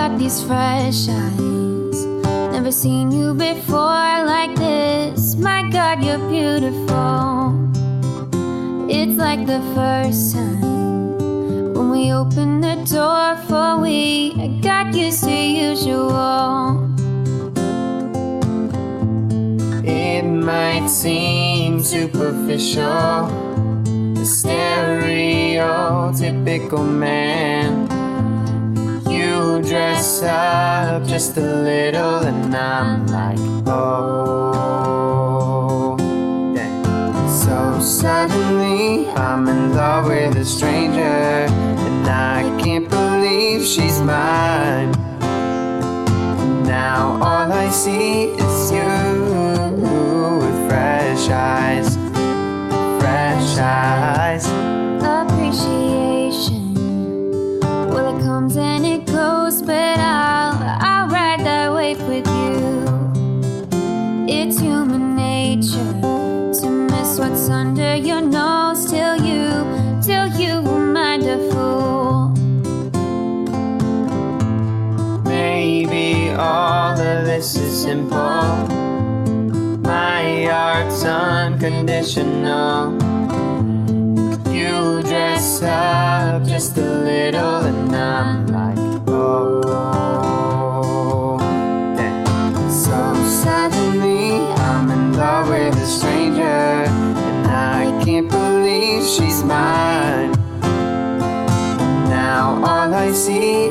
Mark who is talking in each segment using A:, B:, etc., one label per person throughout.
A: got these fresh eyes. Never seen you before like this. My God, you're beautiful. It's like the first time when we opened the door for we. Got used to usual.
B: It might seem superficial, the stereotypical man. Dress up just a little, and I'm like, oh. Dang. So suddenly, I'm in love with a stranger, and I can't believe she's mine. Now all I see is you with fresh eyes, this is simple. My art's unconditional. You dress up just a little, and I'm like, oh. Dang. So suddenly, I'm in love with a stranger, and I can't believe she's mine. Now all I see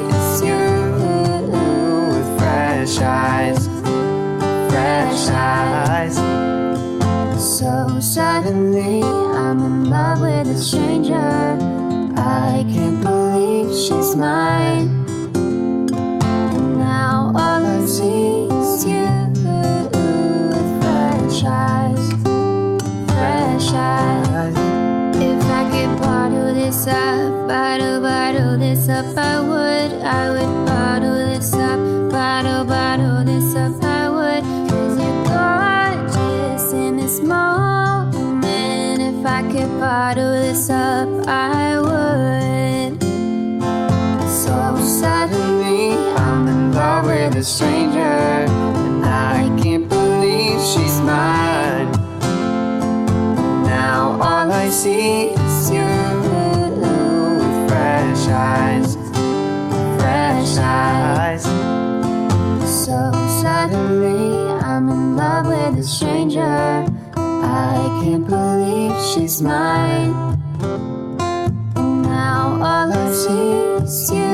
A: So suddenly, I'm in love with a stranger. I can't believe she's mine. Now all I see is you with fresh eyes, fresh eyes. If I could bottle this up, bottle, bottle this up, I would, I would bottle this up, bottle, bottle this up, bottle this up, I would.
B: So suddenly, I'm in love with a stranger, and I can't believe she's mine. Now all I see is you with fresh eyes, fresh eyes.
A: So suddenly, I'm in love with a stranger. I can't believe she's mine. And now all I see is you